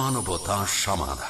মানবতা সমাধান।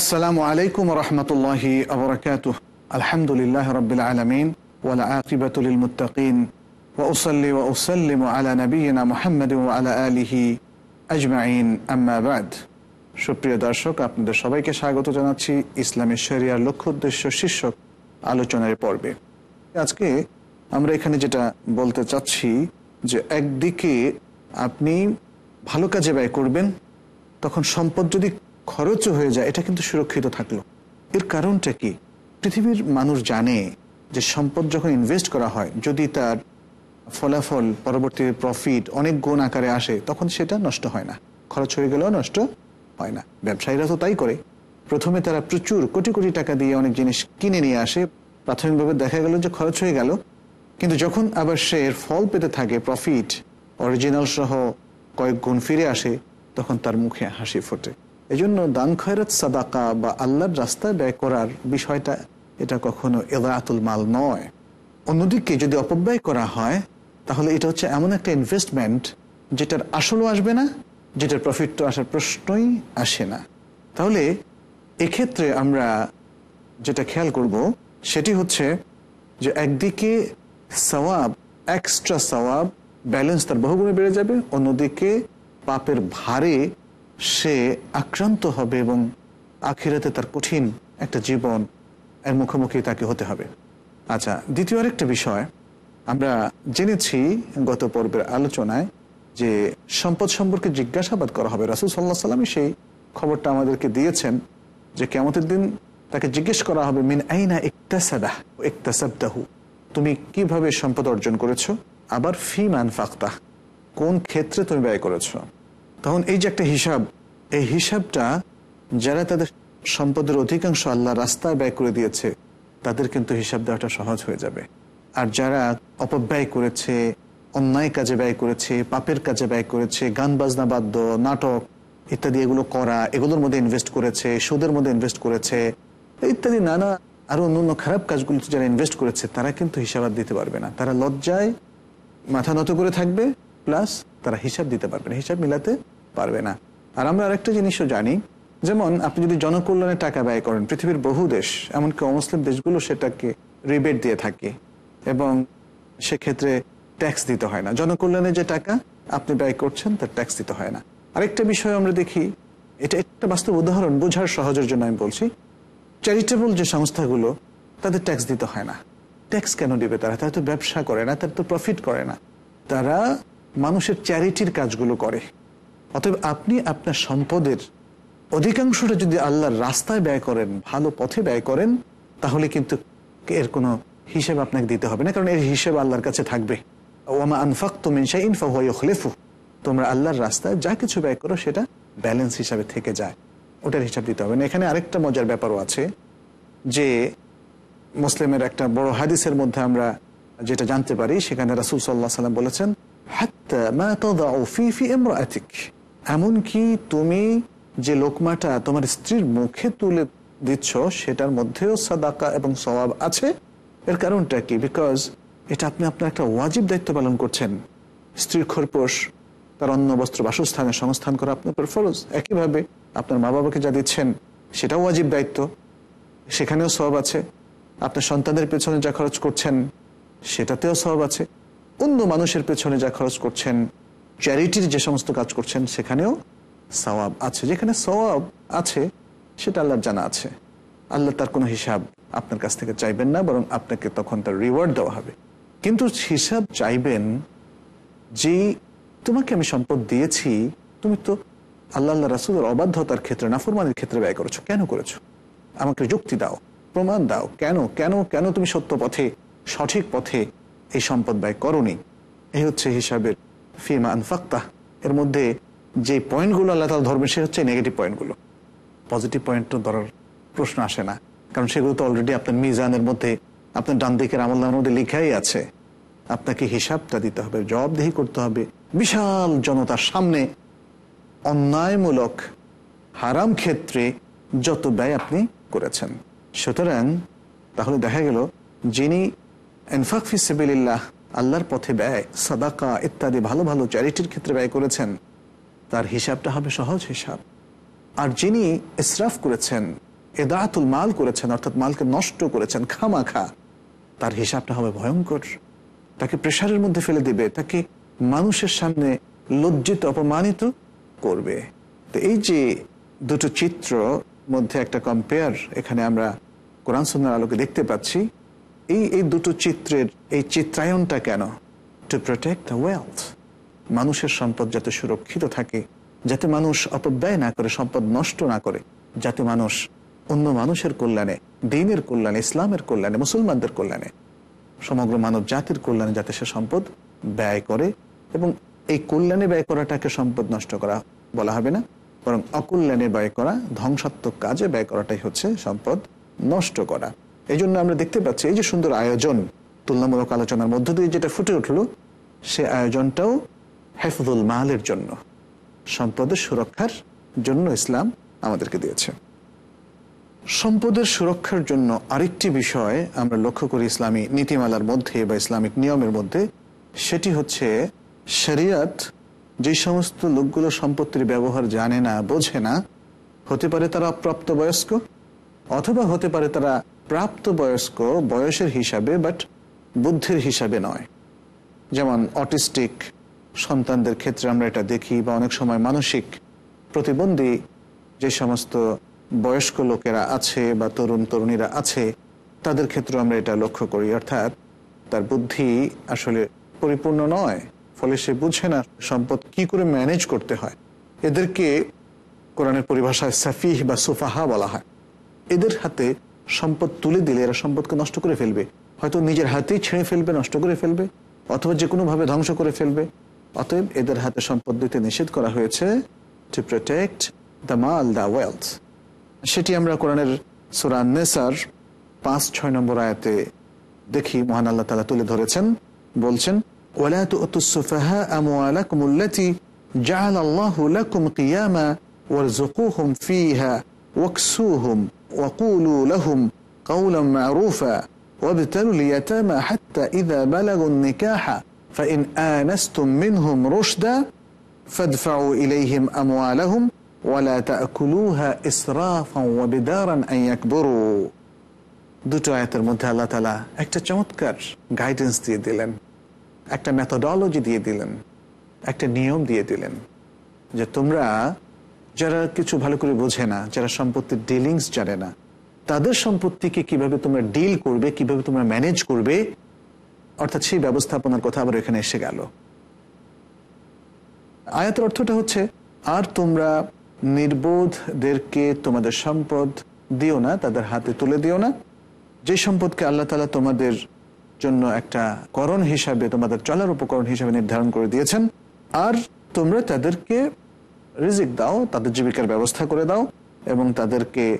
আসসালামু আলাইকুম রহমতুল্লাহি আবরকাতুহ আলহামদুলিল্লাহ রবিল আলমিন ওয়ালা আকিবাতুল মুতাকিন ওসল্লি ওসল্লিম আলা নবীনা মোহাম্মদ আলা আলিহি আজমাইন আম্মাবাদ সুপ্রিয় দর্শক, আপনাদের সবাইকে স্বাগত জানাচ্ছি ইসলামের শরিয়ার লক্ষ্য উদ্দেশ্য শীর্ষক আলোচনার পর্বে। আজকে আমরা এখানে যেটা বলতে চাচ্ছি যে একদিকে আপনি ভালো কাজে ব্যয় করবেন, তখন সম্পদ যদি খরচও হয়ে যায়, এটা কিন্তু সুরক্ষিত থাকল। এর কারণটা কি? পৃথিবীর মানুষ জানে যে সম্পদ যখন ইনভেস্ট করা হয়, যদি তার ফলাফল, পরবর্তী প্রফিট অনেক গুণ আকারে আসে, তখন সেটা নষ্ট হয় না। খরচ হয়ে গেলেও নষ্ট হয় না। ব্যবসায়ীরা তো তাই করে। প্রথমে তারা প্রচুর কোটি কোটি টাকা দিয়ে অনেক জিনিস কিনে নিয়ে আসে। প্রাথমিকভাবে দেখা গেল যে খরচ হয়ে গেল। কিন্তু যখন আবার সে এর ফল পেতে থাকে প্রফিট অরিজিনাল সহ কয়েক গুণ ফিরে আসে, তখন তার মুখে হাসি ফোটে। এজন্য দান খয়রাত, সাদাকা বা আল্লাহর রাস্তায় ব্যয় করার বিষয়টা এটা কখনো এদাতুল মাল নয়। অন্যদিকে যদি অপব্যয় করা হয়, তাহলে এটা হচ্ছে এমন একটা ইনভেস্টমেন্ট যেটার আসলও আসবে না, যেটার প্রফিট তো আসার প্রশ্নই আসে না। তাহলে এক্ষেত্রে আমরা যেটা খেয়াল করব, সেটি হচ্ছে যে একদিকে সওয়াব এক্সট্রা সওয়াব ব্যালেন্স তার বহুগুণে বেড়ে যাবে, অন্যদিকে পাপের ভারে সে আক্রান্ত হবে এবং আখিরাতে তার কঠিন একটা জীবন এর মুখোমুখি তাকে হতে হবে। আচ্ছা দ্বিতীয় আরেকটা বিষয়, আমরা জেনেছি গত পর্বের আলোচনায় যে সম্পদ সম্পর্কে জিজ্ঞাসাবাদ করা হবে। রাসুল সাল্লাহ সাল্লামই সেই খবরটা আমাদেরকে দিয়েছেন যে কেমতের দিন তাকে জিজ্ঞেস করা হবে, মিন আইনা ইকতাসাবাহ ইকতাসাবদাহু? তুমি কীভাবে সম্পদ অর্জন করেছ? আবার ফি মান ফাক্তাহ, কোন ক্ষেত্রে তুমি ব্যয় করেছ? তখন এই যে একটা হিসাব, এই হিসাবটা যারা তাদের সম্পদের অধিকাংশ আল্লাহ রাস্তায় ব্যয় করে দিয়েছে, তাদের কিন্তু হিসাব দেওয়াটা সহজ হয়ে যাবে। আর যারা অপব্যয় করেছে, অন্যায় কাজে ব্যয় করেছে, পাপের কাজে ব্যয় করেছে গান বাজনা বাদ্য, নাটক ইত্যাদি এগুলো করা, এগুলোর মধ্যে ইনভেস্ট করেছে, সুদের মধ্যে ইনভেস্ট করেছে, ইত্যাদি নানা আরও অন্য অন্য খারাপ কাজগুলোতে যারা ইনভেস্ট করেছে, তারা কিন্তু হিসাব দিতে পারবে না। তারা লজ্জায় মাথা নত করে থাকবে প্লাস তারা হিসাব দিতে পারবে না, হিসাব মিলাতে পারবে না। আর আমরা আরেকটা জিনিসও জানি, যেমন আপনি যদি জনকল্যাণে টাকা ব্যয় করেন, পৃথিবীর বহু দেশ, এমনকি অমুসলিম দেশগুলো সেটাকে রিবেট দিয়ে থাকে এবং সেক্ষেত্রে ট্যাক্স দিতে হয় না। জনকল্যাণে যে টাকা আপনি ব্যয় করছেন, তার ট্যাক্স দিতে হয় না। আরেকটা বিষয় আমরা দেখি, এটা একটা বাস্তব উদাহরণ, বোঝার সহজের জন্য আমি বলছি চ্যারিটেবল যে সংস্থাগুলো, তাদের ট্যাক্স দিতে হয় না। ট্যাক্স কেন দিবে তারা? তারা তো ব্যবসা করে না, তারা তো প্রফিট করে না। তারা মানুষের চ্যারিটির কাজগুলো করে। অতএব আপনি আপনার সম্পদের অধিকাংশটা যদি আল্লাহর রাস্তায় ব্যয় করেন, ভালো পথে ব্যয় করেন, তাহলে কিন্তু এর কোনো হিসেব আপনাকে দিতে হবে না, কারণ এর হিসেব আল্লাহর কাছে থাকবে। ওমা আনফাক তুমিন শাহ ইনফা হলেফু তোমরা আল্লাহর রাস্তায় যা কিছু ব্যয় করো, সেটা ব্যালেন্স হিসাবে থেকে যায়। ওটার হিসাব দিতে হবে না। এখানে আরেকটা মজার ব্যাপারও আছে যে, মুসলিমের একটা বড় হাদিসের মধ্যে আমরা যেটা জানতে পারি, সেখানে রাসুল সাল্লাহ সাল্লাম বলেছেন এমনকি তুমি যে লোকমাটা তোমার স্ত্রীর মুখে তুলে দিচ্ছ, সেটার মধ্যেও সাদাকা এবং সবাব আছে। এর কারণটা কি? বিকজ এটা আপনি আপনার একটা ওয়াজিব দায়িত্ব পালন করছেন। স্ত্রীর খরপোশ, তার অন্য বস্ত্র, বাসস্থানে সংস্থান করা আপনার উপর ফরজ। একইভাবে আপনার মা বাবাকে যা দিচ্ছেন, সেটাও ওয়াজিব দায়িত্ব। সেখানেও সব আছে। আপনার সন্তানের পেছনে যা খরচ করছেন, সেটাতেও সব আছে। অন্য মানুষের পেছনে যা খরচ করছেন চ্যারিটির যে সমস্ত কাজ করছেন, সেখানেও সওয়াব আছে। যেখানে সওয়াব আছে, সেটা আল্লাহর জানা আছে। আল্লাহ তার কোনো হিসাব আপনার কাছ থেকে চাইবেন না, বরং আপনাকে তখন তার রিওয়ার্ড দেওয়া হবে। কিন্তু হিসাব চাইবেন যে, তোমাকে আমি সম্পদ দিয়েছি, তুমি তো আল্লাহ আল্লাহ রাসুলের অবাধ্যতার ক্ষেত্রে, নাফরমানের ক্ষেত্রে ব্যয় করেছ। কেন করেছ? আমাকে যুক্তি দাও, প্রমাণ দাও। কেন কেন কেন তুমি সত্য পথে, সঠিক পথে এই সম্পদ ব্যয় করনি। এই হচ্ছে হিসাবের ফিমা আনফাক্তা। এর মধ্যে যে পয়েন্টগুলো আল্লাহ তালা ধরবেন, সে হচ্ছে নেগেটিভ পয়েন্টগুলো। পজিটিভ পয়েন্ট তো ধরার প্রশ্ন আসে না, কারণ সেগুলো তো অলরেডি আপনার মিজানের মধ্যে, আপনার ডান দিকের আমলের মধ্যে লেখাই আছে। আপনাকে হিসাবটা দিতে হবে, জবাবদিহি করতে হবে। বিশাল জনতার সামনে অন্যায়মূলক হারাম ক্ষেত্রে যত ব্যয় আপনি করেছেন। সুতরাং তাহলে দেখা গেল, যিনি এনফাক আল্লাহর পথে ব্যয়, সাদাকা ইত্যাদি ভালো ভালো চ্যারিটির ক্ষেত্রে ব্যয় করেছেন। তার হিসাবটা হবে সহজ হিসাব। আর যিনি ইসরাফ করেছেন এদাতুল মাল করেছেন, অর্থাৎ মালকে নষ্ট করেছেন, খামাখা, তার হিসাবটা হবে ভয়ঙ্কর। তাকে প্রেশারের মধ্যে ফেলে দিবে, তাকে মানুষের সামনে লজ্জিত, অপমানিত করবে। তো এই যে দুটো চিত্র মধ্যে একটা কম্পেয়ার এখানে আমরা কোরআন সুন্নার আলোকে দেখতে পাচ্ছি এই এই দুটো চিত্রের, এই চিত্রায়নটা কেন? টু প্রোটেক্ট দ্য ওয়েলথ মানুষের সম্পদ যাতে সুরক্ষিত থাকে, যাতে মানুষ অপব্যয় না করে, সম্পদ নষ্ট না করে, যাতে মানুষ অন্য মানুষের কল্যাণে, দিনের কল্যাণে, ইসলামের কল্যাণে, মুসলমানদের কল্যাণে, সমগ্র মানব জাতির কল্যাণে যাতে সে সম্পদ ব্যয় করে এবং এই কল্যাণে ব্যয় করাটাকে সম্পদ নষ্ট করা বলা হবে না, বরং অকল্যাণে ব্যয় করা, ধ্বংসাত্মক কাজে ব্যয় করাটাই হচ্ছে সম্পদ নষ্ট করা। এই জন্য আমরা দেখতে পাচ্ছি, এই যে সুন্দর আয়োজন, তুলনামূলক আলোচনার মধ্য দিয়ে যেটা ফুটে উঠল, সে আয়োজনটাও হেফজুল মালের জন্য, সম্পদের সুরক্ষার জন্য ইসলাম আমাদেরকে দিয়েছে। সম্পদের সুরক্ষার জন্য আরেকটি বিষয় আমরা লক্ষ্য করি ইসলামী নীতিমালার মধ্যে বা ইসলামিক নিয়মের মধ্যে, সেটি হচ্ছে শরিয়াত যে সমস্ত লোকগুলো সম্পত্তির ব্যবহার জানে না, বোঝে না, হতে পারে তারা প্রাপ্তবয়স্ক অথবা হতে পারে তারা প্রাপ্তবয়স্ক বয়সের হিসাবে বাট বুদ্ধির হিসাবে নয়। যেমন অটিস্টিক সন্তানদের ক্ষেত্রে আমরা এটা দেখি, বা অনেক সময় মানসিক প্রতিবন্ধী যে সমস্ত বয়স্ক লোকেরা আছে, বা তরুণ তরুণীরা আছে, তাদের ক্ষেত্রে আমরা এটা লক্ষ্য করি। অর্থাৎ তার বুদ্ধি আসলে পরিপূর্ণ নয়, ফলে সে বুঝে না সম্পদ কি করে ম্যানেজ করতে হয়। এদেরকে কোরআনের পরিভাষায় সাফিহ বা সুফাহা বলা হয়। এদের হাতে সম্পদ তুলে দিলে এরা সম্পদকে নষ্ট করে ফেলবে হয়তো নিজের হাতেই ছেড়ে ফেলবে নষ্ট করে ফেলবে অথবা যে কোনোভাবে ধ্বংস করে ফেলবে অতএব এদের হাতে সম্পদ দিতে নিষেধ করা হয়েছে টু প্রোটেক্ট দ্য মাল দ্য ওয়েলথ সেটি আমরা কোরআনের সুরান নেসার পাঁচ ছয় নম্বর আয়াতে দেখি মহান আল্লাহ তালা তুলে ধরেছেন বলছেন ولا تؤتوا السفهاء أموالكم التي جعل الله لكم قياما وارزقوهم فيها واكسوهم وقولوا لهم قولا معروفا وابتلوا اليتامى حتى إذا بلغوا النكاح فإن آنستم منهم رشدا فادفعوا إليهم أموالهم ولا تأكلوها إسرافا وبدارا أن يكبروا দুটো আয়াতের মধ্যে আল্লাহ তালা একটা চমৎকার গাইডেন্স দিয়ে দিলেন একটা মেথোডলজি দিয়ে দিলেন একটা নিয়ম দিয়ে দিলেন যে তোমরা যারা কিছু ভালো করে বোঝে না, যারা সম্পত্তির ডিলিংস জানে না, তাদের সম্পত্তিকে কীভাবে তোমরা ডিল করবে, কীভাবে তোমরা ম্যানেজ করবে, অর্থাৎ সেই ব্যবস্থাপনার কথা আবার এখানে এসে গেল। আয়াতের অর্থটা হচ্ছে, আর তোমরা নির্বোধদেরকে তোমাদের সম্পদ দিও না, তাদের হাতে তুলে দিও না। যে সম্পদকে আল্লাহ তালা তোমাদের জন্য একটা করণ হিসাবে, তোমাদের চলার উপকরণ হিসাবে নির্ধারণ করে দিয়েছেন, আর তোমরা তাদেরকে রিজিক দাও, তাদের জীবিকার ব্যবস্থা করে দাও এবং তাদেরকে,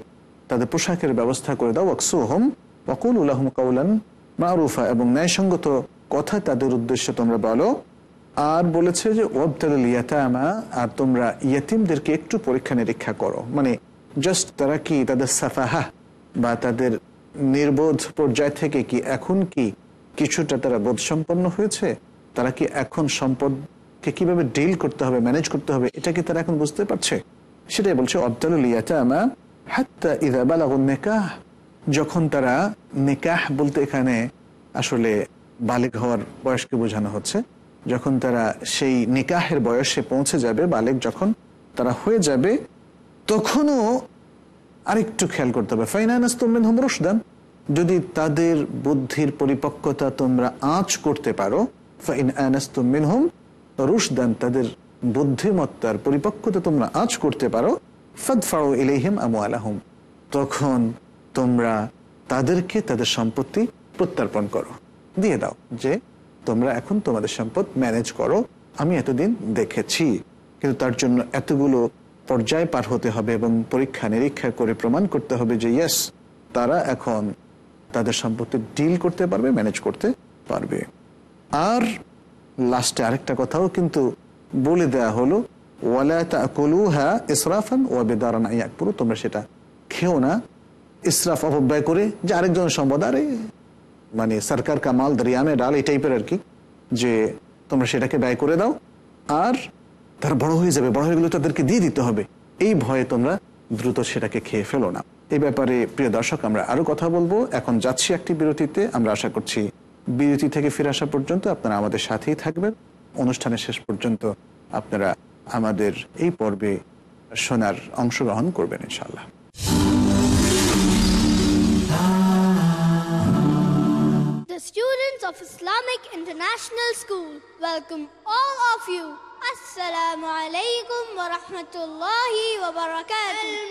তাদের পোশাকের ব্যবস্থা করে দাও। ওয়াকসুহম, ওয়াকুল উল্লাহম কাউলান মারুফা এবং ন্যায়সঙ্গত কথা তাদের উদ্দেশ্যে তোমরা বলো। আর বলেছে যে, ওয়াবতাল ইয়াতামা আর তোমরা ইয়াতিমদেরকে একটু পরীক্ষা নিরীক্ষা করো। মানে জাস্ট তারা কি তাদের সাফাহা বা তাদের নির্বোধ পর্যায় থেকে কি এখন কি কিছুটা তারা বোধসম্পন্ন হয়েছে? তারা কি এখন সম্পদকে কীভাবে ডিল করতে হবে ম্যানেজ করতে হবে, এটা কি তারা এখন বুঝতে পারছে? সেটাই বলছে নেকাহ। যখন তারা নিকাহ বলতে এখানে আসলে বালিক হওয়ার বয়সকে বোঝানো হচ্ছে, যখন তারা সেই নিকাহের বয়সে পৌঁছে যাবে বালেক যখন তারা হয়ে যাবে, তখনও আরেকটু খেয়াল করতে হবে। ফাইনান্স তোমরা হোম রুশদান। যদি তাদের বুদ্ধির পরিপক্কতা তোমরা আঁচ করতে পারো ফাইন তুমিন হোম রুশদান, তাদের বুদ্ধিমত্তার পরিপক্কতা তোমরা আজ করতে পারো ফদফাও ইলেহিম আমু আলাহম তখন তোমরা তাদেরকে তাদের সম্পত্তি প্রত্যর্পণ করো। দিয়ে দাও যে তোমরা এখন তোমাদের সম্পদ ম্যানেজ করো। আমি এতদিন দেখেছি। কিন্তু তার জন্য এতগুলো পর্যায় পার হতে হবে এবং পরীক্ষা নিরীক্ষা করে প্রমাণ করতে হবে যে ইয়েস তারা এখন তাদের সম্পত্তি ডিল করতে পারবে ম্যানেজ করতে পারবে। আর লাস্টে আরেকটা কথাও কিন্তু বলে দেয়া হলো তোমরা সেটা খেও না। ইসরাফ অপব্যয় করে যে আরেকজনের সম্পদ, আরে মানে সরকার এই টাইপের আর কি, যে তোমরা সেটাকে ব্যয় করে দাও, আর বড় হয়ে যাবে, বড় হয়ে গেলে তাদেরকে দিয়ে দিতে হবে। এই ভয়ে তোমরা দ্রুত সেটাকে খেয়ে ফেলো না। এই ব্যাপারে, প্রিয় দর্শক, আমরা আরও কথা বলব। এখন যাচ্ছি একটি বিরতিতে। আমরা আশা করছি বিরতি থেকে ফিরে আসা পর্যন্ত আপনারা আমাদের সাথেই থাকবেন অনুষ্ঠানের শেষ পর্যন্ত আপনারা আমাদের এই পর্বে শোনার অংশগ্রহণ করবেন ইনশাল্লাহ The students of Islamic International School welcome all of you. Assalamu alaikum wa rahmatullahi wa barakatuh.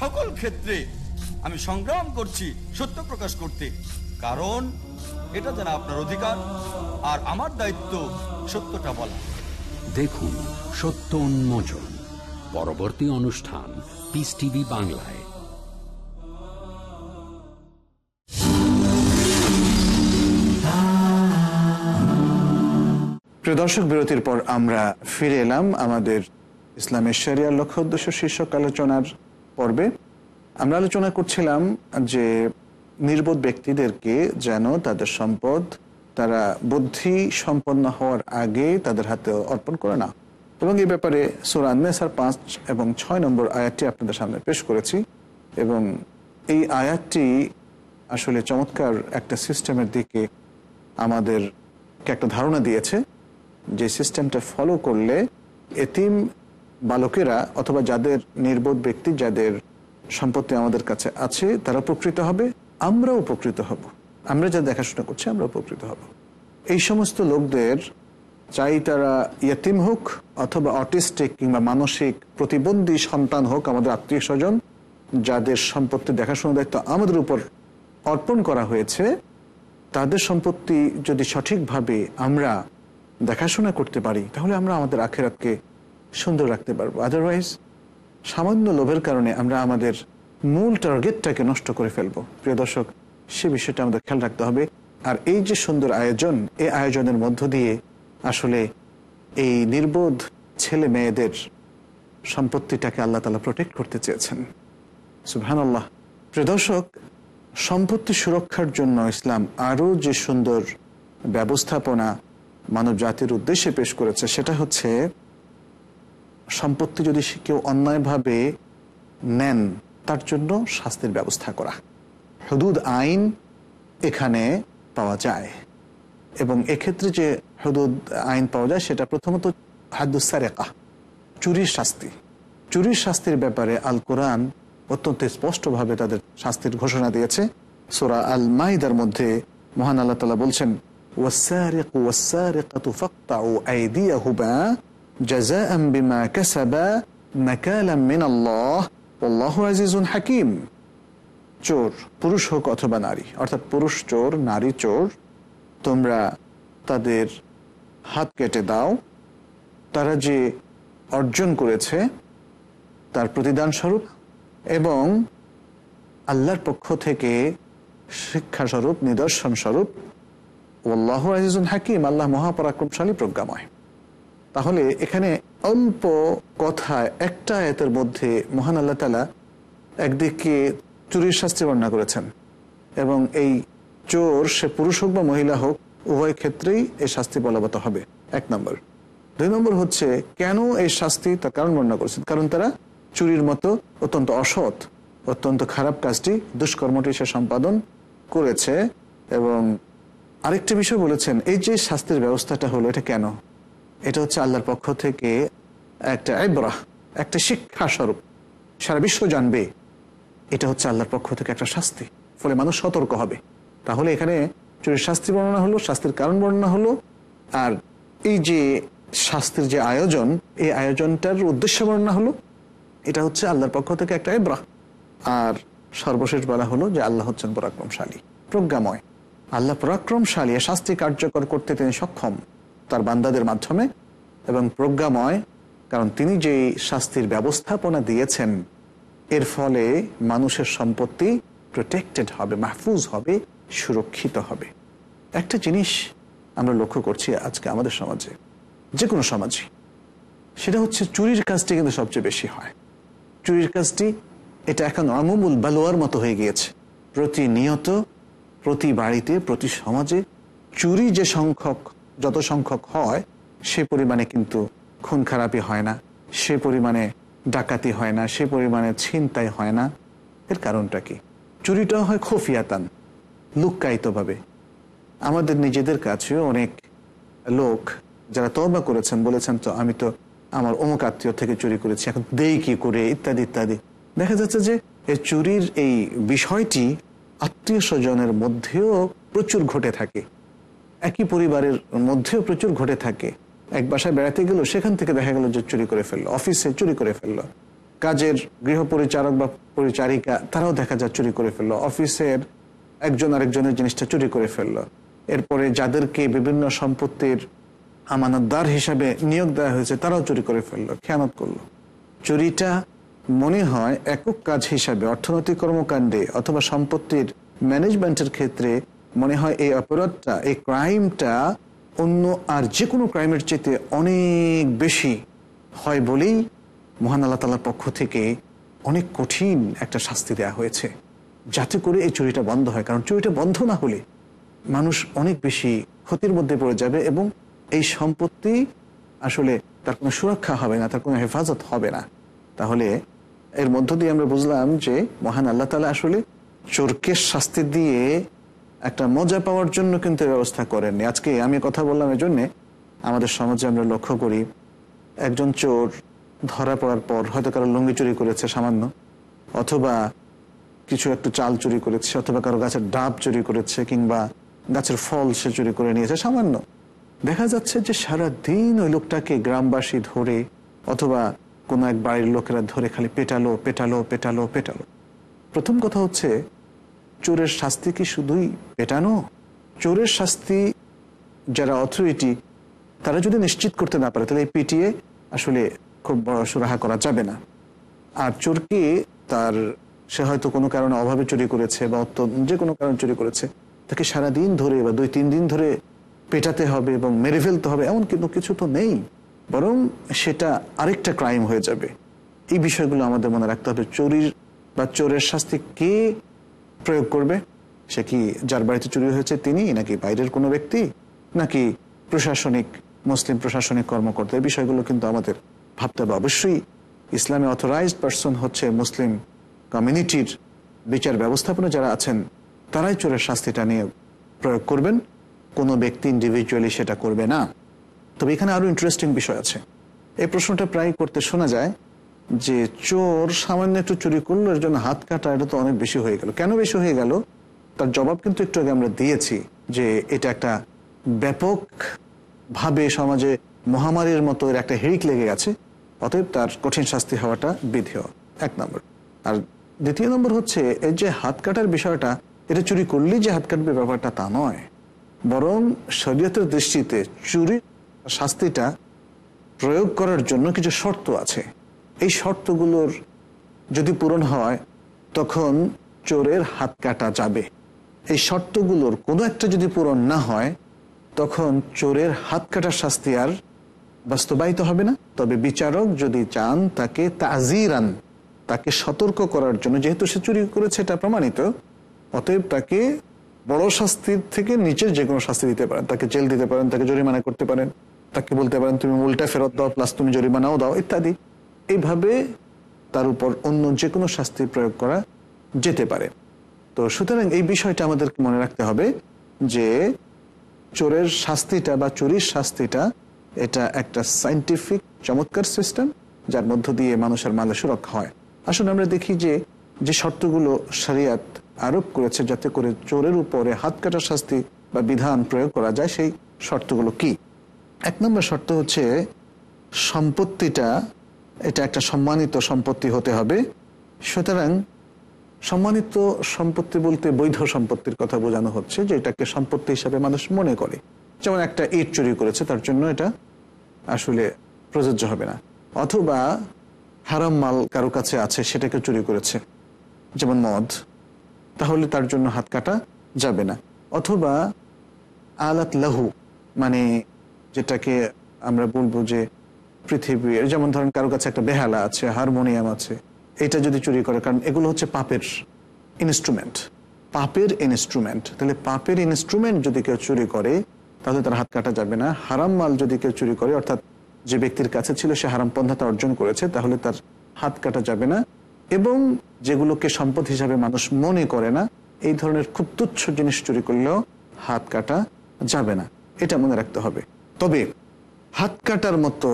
সকল ক্ষেত্রে আমি সংগ্রাম করছি সত্য প্রকাশ করতে। কারণ এটা যেন আপনার অধিকার আর আমার দায়িত্ব সত্যটা বলা। দেখুন সত্য উন্মোচন পরবর্তী অনুষ্ঠান পিস টিভি বাংলায়। প্রিয় দর্শক বিরতির পর আমরা ফিরে এলাম আমাদের ইসলামের শরিয়ার লক্ষ্য উদ্দেশ্য শীর্ষক আলোচনার পর্বে আমরা আলোচনা করছিলাম যে নির্বোধ ব্যক্তিদেরকে যেন তাদের সম্পদ, তারা বুদ্ধি সম্পন্ন হওয়ার আগে তাদের হাতে অর্পণ করে না এবং এই ব্যাপারে সুরান্নেসার পাঁচ এবং ছয় নম্বর আয়াতটি আপনাদের সামনে পেশ করেছি এবং এই আয়াতটি আসলে চমৎকার একটা সিস্টেমের দিকে আমাদেরকে একটা ধারণা দিয়েছে যে সিস্টেমটা ফলো করলে এতিম বালকেরা অথবা যাদের নির্বোধ ব্যক্তি, যাদের সম্পত্তি আমাদের কাছে আছে, তারা উপকৃত হবে, আমরাও উপকৃত হব। আমরা যা দেখাশোনা করছি আমরা উপকৃত হব। এই সমস্ত লোকদের, চাই তারা ইয়তিম হোক অথবা অটিস্টিক কিংবা মানসিক প্রতিবন্ধী সন্তান হোক আমাদের আত্মীয় স্বজন, যাদের সম্পত্তি দেখাশোনার দায়িত্ব আমাদের উপর অর্পণ করা হয়েছে, তাদের সম্পত্তি যদি সঠিকভাবে আমরা দেখাশোনা করতে পারি, তাহলে আমরা আমাদের আখেরাতকে সুন্দর রাখতে পারব। আদারওয়াইজ সামান্য লোভের কারণে আমরা আমাদের মূল টার্গেটটাকে নষ্ট করে ফেলব। প্রিয় দর্শক, সে বিষয়টা আমাদের খেয়াল রাখতে হবে। আর এই যে সুন্দর আয়োজন, এই আয়োজনের মধ্য দিয়ে আসলে এই নির্বোধ ছেলে মেয়েদের সম্পত্তিটাকে আল্লাহ তালা প্রোটেক্ট করতে চেয়েছেন। সুবহান আল্লাহ প্রিয় দর্শক, সম্পত্তি সুরক্ষার জন্য ইসলাম আরও যে সুন্দর ব্যবস্থাপনা মানব জাতির উদ্দেশ্যে পেশ করেছে, সেটা হচ্ছে সম্পত্তি যদি কেউ অন্যায়ভাবে নেন, তার জন্য শাস্তির ব্যবস্থা করা। হদুদ আইন এখানে পাওয়া যায়। এবং এক্ষেত্রে যে হদুদ আইন পাওয়া যায়, সেটা প্রথমত হাদুসারেকা চুরির শাস্তি। চুরির শাস্তির ব্যাপারে আল কোরআন অত্যন্ত স্পষ্টভাবে তাদের শাস্তির ঘোষণা দিয়েছে। সোরা আল মাইদার মধ্যে মহান আল্লাহ তালা বলছেন ও আল্লাহ হাকিম চোর, পুরুষ হোক অথবা নারী, অর্থাৎ পুরুষ চোর, নারী চোর, তোমরা তাদের হাত কেটে দাও। তারা যে অর্জন করেছে, তার প্রতিদান স্বরূপ এবং আল্লাহর পক্ষ থেকে শিক্ষাস্বরূপ নিদর্শন স্বরূপ। আল্লাহ আজিজুল হাকিম, আল্লাহ মহাপরাক্রমশালী প্রজ্ঞাময়। তাহলে এখানে অল্প কথায় একটা আয়াতের মধ্যে মহান আল্লাহ তালা একদিকে চুরির শাস্তি বর্ণনা করেছেন এবং এই চোর সে পুরুষ হোক বা মহিলা হোক, উভয় ক্ষেত্রেই এই শাস্তি বলবৎ হবে। এক নম্বর। দুই নম্বর হচ্ছে, কেন এই শাস্তি তার কারণ বর্ণনা করেছেন? কারণ তারা চুরির মতো অত্যন্ত অসৎ, অত্যন্ত খারাপ কাজটি, দুষ্কর্মটি সে সম্পাদন করেছে এবং আরেকটি বিষয় বলেছেন, এই যে শাস্তির ব্যবস্থাটা হলো, এটা কেন? এটা হচ্ছে আল্লাহর পক্ষ থেকে একটা এবরাহ একটা শিক্ষা স্বরূপ। সারা বিশ্ব জানবে, এটা হচ্ছে আল্লাহর পক্ষ থেকে একটা শাস্তি, ফলে মানুষ সতর্ক হবে। তাহলে এখানে চুরির শাস্তি বর্ণনা হলো, শাস্তির কারণ বর্ণনা হলো, আর এই যে শাস্তির যে আয়োজন, এই আয়োজনটার উদ্দেশ্য বর্ণনা হলো, এটা হচ্ছে আল্লাহর পক্ষ থেকে একটা এবরাহ আর সর্বশেষ বলা হলো যে আল্লাহ হচ্ছেন পরাক্রমশালী, প্রজ্ঞাময়। আল্লাহ পরাক্রমশালী শাস্তি কার্যকর করতে তিনি সক্ষম। তার বান্দাদের মাধ্যমে এবং প্রজ্ঞাময়, কারণ তিনি যে শাস্তির ব্যবস্থাপনা দিয়েছেন, এর ফলে মানুষের সম্পত্তি প্রোটেক্টেড হবে, মাহফুজ হবে, সুরক্ষিত হবে। একটা জিনিস আমরা লক্ষ্য করছি আজকে আমাদের সমাজে যে কোনো সমাজে সেটা হচ্ছে চুরির কাজটি কিন্তু সবচেয়ে বেশি হয়। চুরির কাজটি, এটা এখন আমুমুল বালোয়ার মতো হয়ে গিয়েছে। প্রতিনিয়ত, প্রতি বাড়িতে, প্রতি সমাজে চুরি যে সংখ্যক যত সংখ্যক হয়, সে পরিমাণে কিন্তু খুন খারাপি হয় না, সে পরিমাণে ডাকাতি হয় না, সে পরিমাণে ছিনতাই হয় না। এর কারণটা কি? চুরিটা হয় খফিয়াতান, লুক্কায়িতভাবে। আমাদের নিজেদের কাছেও অনেক লোক যারা তর্বা করেছেন, বলেছেন, তো আমি তো আমার অমুক আত্মীয় থেকে চুরি করেছি, এখন দেই কি করে? ইত্যাদি ইত্যাদি। দেখা যাচ্ছে যে এই চুরির এই বিষয়টি আত্মীয় স্বজনের মধ্যেও প্রচুর ঘটে থাকে। একই পরিবারের মধ্যেও প্রচুর ঘটে থাকে। এক বাসায় বেড়াতে গেল, সেখান থেকে দেখা গেল যে চুরি করে ফেলল, অফিসে চুরি করে ফেলল। কাজের গৃহ পরিচারক বা পরিচারিকা, তারাও দেখা যায় চুরি করে ফেলল। অফিসের একজন আরেকজনের জিনিসটা চুরি করে ফেলল। এরপরে যাদেরকে বিভিন্ন সম্পত্তির আমানতদার হিসাবে নিয়োগ দেওয়া হয়েছে, তারাও চুরি করে ফেলল, খেয়ানত করল। চুরিটা মনে হয় একক কাজ হিসাবে অর্থনৈতিক কর্মকাণ্ডে অথবা সম্পত্তির ম্যানেজমেন্টের ক্ষেত্রে মনে হয় এই অপরাধটা, এই ক্রাইমটা অন্য আর যে কোনো ক্রাইমের চেয়ে অনেক বেশি হয় বলেই মহান আল্লাহ তালার পক্ষ থেকে অনেক কঠিন একটা শাস্তি দেওয়া হয়েছে। যাতে করে এই চুরিটা বন্ধ হয়, কারণ চুরিটা বন্ধ না হলে মানুষ অনেক বেশি ক্ষতির মধ্যে পড়ে যাবে এবং এই সম্পত্তি আসলে তার কোনো সুরক্ষা হবে না, তার কোনো হেফাজত হবে না। তাহলে এর মধ্য দিয়ে আমরা বুঝলাম যে মহান আল্লাহ তালা আসলে চোরকে শাস্তি দিয়ে একটা মজা পাওয়ার জন্য কিন্তু ব্যবস্থা করেননি। আজকে আমি কথা বললাম এই জন্যে আমাদের সমাজে আমরা লক্ষ্য করি, একজন চোর ধরা পড়ার পর হয়তো কারও লুঙ্গি চুরি করেছে সামান্য, অথবা কিছু একটু চাল চুরি করেছে, অথবা কারও গাছের ডাব চুরি করেছে, কিংবা গাছের ফল সে চুরি করে নিয়েছে সামান্য। দেখা যাচ্ছে যে সারা দিন ওই লোকটাকে গ্রামবাসী ধরে, অথবা কোনো এক বাড়ির লোকেরা ধরে খালি পেটালো পেটালো পেটালো পেটালো। প্রথম কথা হচ্ছে চোরের শাস্তি কি শুধুই পেটানো? চোরের শাস্তি যারা অথরিটি তারা যদি নিশ্চিত করতে না পারে, তাহলে এই পিটিয়ে আসলে খুব বড় সুরাহা করা যাবে না। আর চোরকে তার, সে হয়তো কোনো কারণে অভাবে চুরি করেছে বা যে কোনো কারণে চুরি করেছে, তাকে সারা দিন ধরে বা দুই, তিন দিন ধরে পেটাতে হবে এবং মেরে ফেলতে হবে, এমন কিন্তু কিছু তো নেই। বরং সেটা আরেকটা ক্রাইম হয়ে যাবে। এই বিষয়গুলো আমাদের মনে রাখতে হবে, চুরির বা চোরের শাস্তি কে প্রয়োগ করবে? সে কি যার বাড়িতে চুরি হয়েছে তিনি, নাকি বাইরের কোনো ব্যক্তি? নাকি প্রশাসনিক, মুসলিম প্রশাসনিক কর্মকর্তা? এই বিষয়গুলো কিন্তু আমাদের ভাবতে হবে। অবশ্যই ইসলামে অথরাইজড পার্সন হচ্ছে মুসলিম কমিউনিটির বিচার ব্যবস্থাপনা যারা আছেন, তারাই চোরের শাস্তিটা নিয়ে প্রয়োগ করবেন। কোনো ব্যক্তি ইন্ডিভিজুয়ালি সেটা করবে না। তবে এখানে আরও ইন্টারেস্টিং বিষয় আছে। এই প্রশ্নটা প্রায় করতে শোনা যায় যে চোর সামান্য একটু চুরি করল, এর জন্য হাত কাটা, এটা তো অনেক বেশি হয়ে গেল। কেন বেশি হয়ে গেল? তার জবাব কিন্তু একটু আগে আমরা দিয়েছি যে এটা একটা ব্যাপকভাবে সমাজে মহামারীর মতো এর একটা হিড়িক লেগে গেছে, অতএব তার কঠিন শাস্তি হওয়াটা বিধেয়। এক নম্বর। আর দ্বিতীয় নম্বর হচ্ছে, এই যে হাত কাটার বিষয়টা, এটা চুরি করলেই যে হাত কাটবে ব্যাপারটা তা নয়। বরং শরীয়তের দৃষ্টিতে চুরি শাস্তিটা প্রয়োগ করার জন্য কিছু শর্ত আছে। এই শর্তগুলোর যদি পূরণ হয়, তখন চোরের হাত কাটা যাবে। এই শর্তগুলোর কোনো একটা যদি পূরণ না হয়, তখন চোরের হাত কাটার শাস্তি আর বাস্তবায়িত হবে না। তবে বিচারক যদি চান তাকে তাজিরান, তাকে সতর্ক করার জন্য, যেহেতু সে চুরি করেছে এটা প্রমাণিত, অতএব তাকে বড় শাস্তির থেকে নিচের যে কোনো শাস্তি দিতে পারেন। তাকে জেল দিতে পারেন, তাকে জরিমানা করতে পারেন, তাকে বলতে পারেন, তুমি উল্টা ফেরত দাও, প্লাস তুমি জরিমানাও দাও, ইত্যাদি। এইভাবে তার উপর অন্য যে কোনো শাস্তি প্রয়োগ করা যেতে পারে। তো সুতরাং এই বিষয়টা আমাদেরকে মনে রাখতে হবে যে চোরের শাস্তিটা বা চুরির শাস্তিটা এটা একটা সাইন্টিফিক চমৎকার সিস্টেম যার মধ্য দিয়ে মানুষের মালে সুরক্ষা হয়। আসলে আমরা দেখি যে যে শর্তগুলো শরিয়াত আরোপ করেছে যাতে করে চোরের উপরে হাত কাটার শাস্তি বা বিধান প্রয়োগ করা যায়, সেই শর্তগুলো কি? এক নম্বর শর্ত হচ্ছে সম্পত্তিটা এটা একটা সম্মানিত সম্পত্তি হতে হবে। সুতরাং সম্মানিত সম্পত্তি বলতে বৈধ সম্পত্তির কথা বোঝানো হচ্ছে, যে এটাকে সম্পত্তি হিসাবে মানুষ মনে করে। যেমন একটা ইট চুরি করেছে, তার জন্য এটা আসলে প্রযোজ্য হবে না। অথবা হারাম মাল কারও কাছে আছে, সেটাকে চুরি করেছে। যেমন মদ, তাহলে তার জন্য হাত কাটা যাবে না। অথবা আলাত লাহু মানে যেটাকে আমরা বলব যে পৃথিবীর যেমন ধরেন কারও কাছে একটা বেহালা আছে, হারমোনিয়াম আছে, এটা যদি চুরি করে, কারণ এগুলো হচ্ছে পাপের ইনস্ট্রুমেন্ট পাপের ইনস্ট্রুমেন্ট তাহলে পাপের ইনস্ট্রুমেন্ট যদি কেউ চুরি করে, তাহলে তার হাত কাটা যাবে না। হারাম মাল যদি কেউ চুরি করে, অর্থাৎ যে ব্যক্তির কাছে ছিল, সে হারাম পন্থাটা অর্জন করেছে, তাহলে তার হাত কাটা যাবে না। এবং যেগুলোকে সম্পদ হিসাবে মানুষ মনে করে না, এই ধরনের খুব তুচ্ছ জিনিস চুরি করলেও হাত কাটা যাবে না। এটা মনে রাখতে হবে। তবে হাত কাটার মতো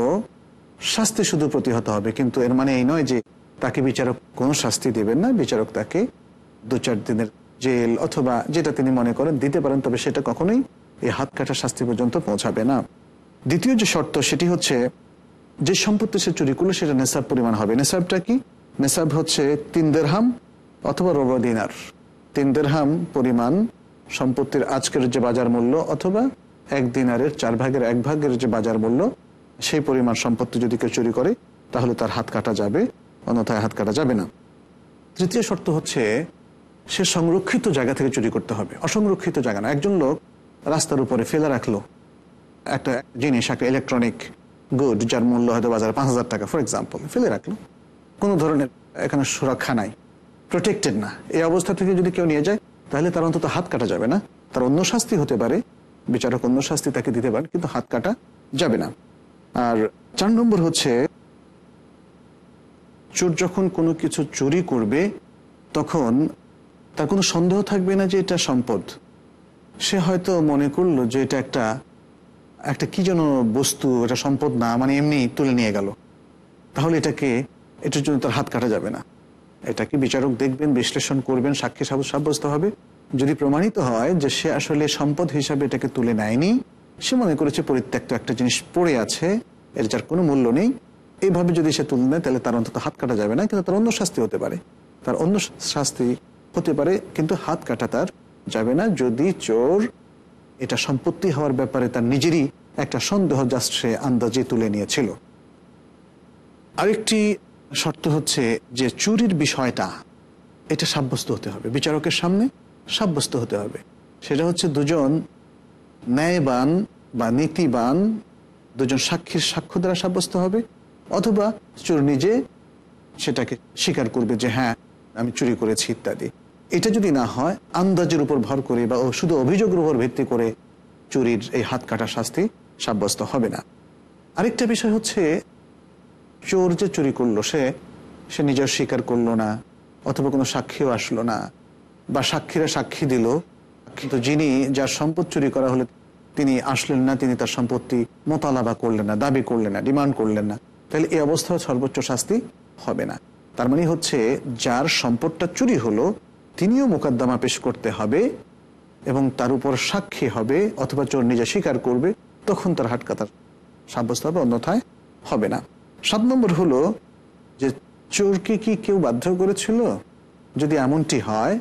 শাস্তি শুধু প্রতিহত হবে, কিন্তু এর মানে এই নয় যে তাকে বিচারক কোনো শাস্তি দেবেন না, বিচারক তাকে দু চার দিনের জেল অথবা যেটা তিনি মনে করেন দিতে পারেন, তবে সেটা কখনোই এই হাত কাটা শাস্তি পর্যন্ত পৌঁছাবে না। দ্বিতীয় যে শর্ত, সেটি হচ্ছে যে সম্পত্তি সে চুরি করল সেটা নেশাব পরিমাণ হবে। নেশাবটা কি? নেশাব হচ্ছে তিন দেড়হাম অথবা রব দিনার। তিন দেড়হাম পরিমাণ সম্পত্তির আজকের যে বাজার মূল্য অথবা এক দিনারের চার ভাগের এক ভাগের যে বাজার মূল্য সেই পরিমাণ সম্পত্তি যদি কেউ চুরি করে, তাহলে তার হাত কাটা যাবে, অন্যথায় হাত কাটা যাবে না। তৃতীয় শর্ত হচ্ছে, সে সংরক্ষিত জায়গা থেকে চুরি করতে হবে। অসংরক্ষিত জায়গা না। একজন লোক রাস্তার উপরে ফেলে রাখল। একটা জিনিস, একটা ইলেকট্রনিক গুড যার মূল্য হয়তো বাজারে পাঁচ হাজার টাকা ফর এক্সাম্পল ফেলে রাখল। কোনো ধরনের এখানে সুরক্ষা নাই। প্রোটেক্টেড না। এই অবস্থা থেকে যদি কেউ নিয়ে যায়, তাহলে তার অন্তত হাত কাটা যাবে না। তার অন্য শাস্তি হতে পারে। বিচারক অন্য শাস্তি তাকে দিতে পারে কিন্তু হাত কাটা যাবে না। আর চার নম্বর হচ্ছে, চোর যখন কোনো কিছু চুরি করবে, তখন তার কোনো সন্দেহ থাকবে না যে এটা সম্পদ। সে হয়তো মনে করল যে এটা একটা একটা কি যেন বস্তু, এটা সম্পদ না মানে এমনি তুলে নিয়ে গেল। তাহলে এটাকে, এটার জন্য তার হাত কাটা যাবে না। এটাকে বিচারক দেখবেন, বিশ্লেষণ করবেন সাক্ষী সাব্যস্ত হবে। যদি প্রমাণিত হয় যে সে আসলে সম্পদ হিসাবে এটাকে তুলে নেয়নি সে মনে করেছে পরিত্যক্ত একটা জিনিস পড়ে আছে, এর যার কোনো মূল্য নেই। এইভাবে যদি সে তুলে নেয় তাহলে তার অন্তত হাত কাটা যাবে না, কিন্তু তার অন্য শাস্তি হতে পারে। তার অন্য শাস্তি হতে পারে, কিন্তু হাত কাটা তার যাবে না। যদি চোর এটা সম্পত্তি হওয়ার ব্যাপারে তার নিজেরই একটা সন্দেহ জাস্ট সে আন্দাজে তুলে নিয়েছিল। আরেকটি শর্ত হচ্ছে যে চুরির বিষয়টা, এটা সাব্যস্ত হতে হবে। বিচারকের সামনে সাব্যস্ত হতে হবে। সেটা হচ্ছে দুজন ন্যায়বান বা নীতিবান দুজন সাক্ষীর সাক্ষ্য দ্বারা সাব্যস্ত হবে, অথবা চোর নিজে সেটাকে স্বীকার করবে যে হ্যাঁ আমি চুরি করেছি, ইত্যাদি। এটা যদি না হয়, আন্দাজের উপর ভর করে বা শুধু অভিযোগের উপর ভিত্তি করে চুরির এই হাত কাটা শাস্তি সাব্যস্ত হবে না। আরেকটা বিষয় হচ্ছে, চোর যে চুরি করল, সে সে নিজের স্বীকার করল না, অথবা কোনো সাক্ষীও আসলো না, বা সাক্ষীরা সাক্ষী দিল, কিন্তু যিনি যার সম্পদ চুরি করা হলে তিনি আসলেন না, তিনি তার সম্পত্তি মোতালাবা করলেন না, দাবি করলেন না, ডিমান্ড করলেন না। তাহলে এই অবস্থায় সর্বোচ্চ শাস্তি হবে না। তার মানে হচ্ছে, যার সম্পদটা চুরি হলো, তিনিও মোকদ্দমা পেশ করতে হবে এবং তার উপর সাক্ষী হবে অথবা চোর নিজে স্বীকার করবে, তখন তার হাট কাতার সাব্যস্ত হবে, অন্যথায় হবে না। সাত নম্বর হলো যে চোরকে কি কেউ বাধ্য করেছিল? যদি এমনটি হয়,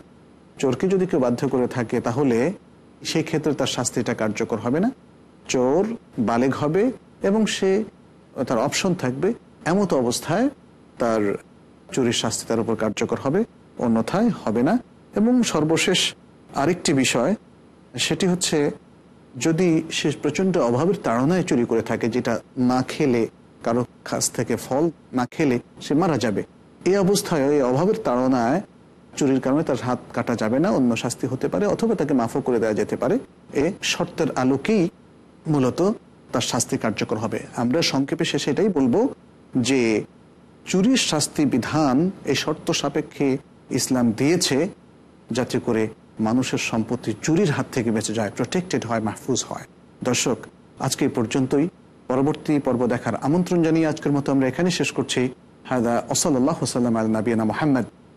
চোরকে যদি কেউ বাধ্য করে থাকে, তাহলে সেই ক্ষেত্রে তার শাস্তিটা কার্যকর হবে না। চোর, বালেগ হবে এবং সে তার অপশন থাকবে। এমতো অবস্থায় তার চুরির শাস্তি তার উপর কার্যকর হবে, অন্যথায় হবে না। এবং সর্বশেষ আরেকটি বিষয়, সেটি হচ্ছে যদি সে প্রচণ্ড অভাবের তাড়নায় চুরি করে থাকে, যেটা না খেলে, কারও কাছ থেকে ফল না খেলে সে মারা যাবে এই অবস্থায় এই অভাবের তাড়নায় চুরির কারণে তার হাত কাটা যাবে না, অন্য শাস্তি হতে পারে, অথবা তাকে মাফও করে দেওয়া যেতে পারে। এ শর্তের আলোকেই মূলত তার শাস্তি কার্যকর হবে। আমরা সংক্ষেপে শেষে এটাই বলব যে, চুরির শাস্তি বিধান এই শর্ত সাপেক্ষে ইসলাম দিয়েছে যাতে করে মানুষের সম্পত্তি চুরির হাত থেকে বেঁচে যায় প্রোটেক্টেড হয়, মাহফুজ হয়। দর্শক, আজকে পর্যন্তই। পরবর্তী পর্ব দেখার আমন্ত্রণ জানিয়ে আজকের মতো আমরা এখানে শেষ করছি। হাদা, ওসলাল্লাহ সাল্লাম আল নবীনা মোহাম্মদ।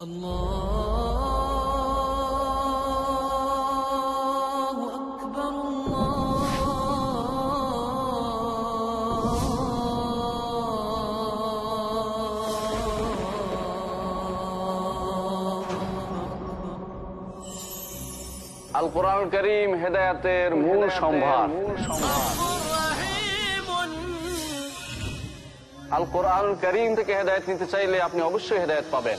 আল কোরআন করিম হেদায়াতের মূল সম্ভার। আল কোরআন করিম থেকে হেদায়ত নিতে চাইলে আপনি অবশ্যই হেদায়ত পাবেন।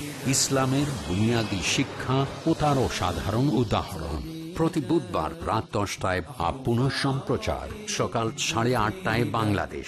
ইসলামের বুনিয়াদী শিক্ষা ও তারও সাধারণ উদাহরণ। প্রতি বুধবার রাত দশটায় বা পুনঃ সম্প্রচার সকাল সাড়ে আটটায় বাংলাদেশ।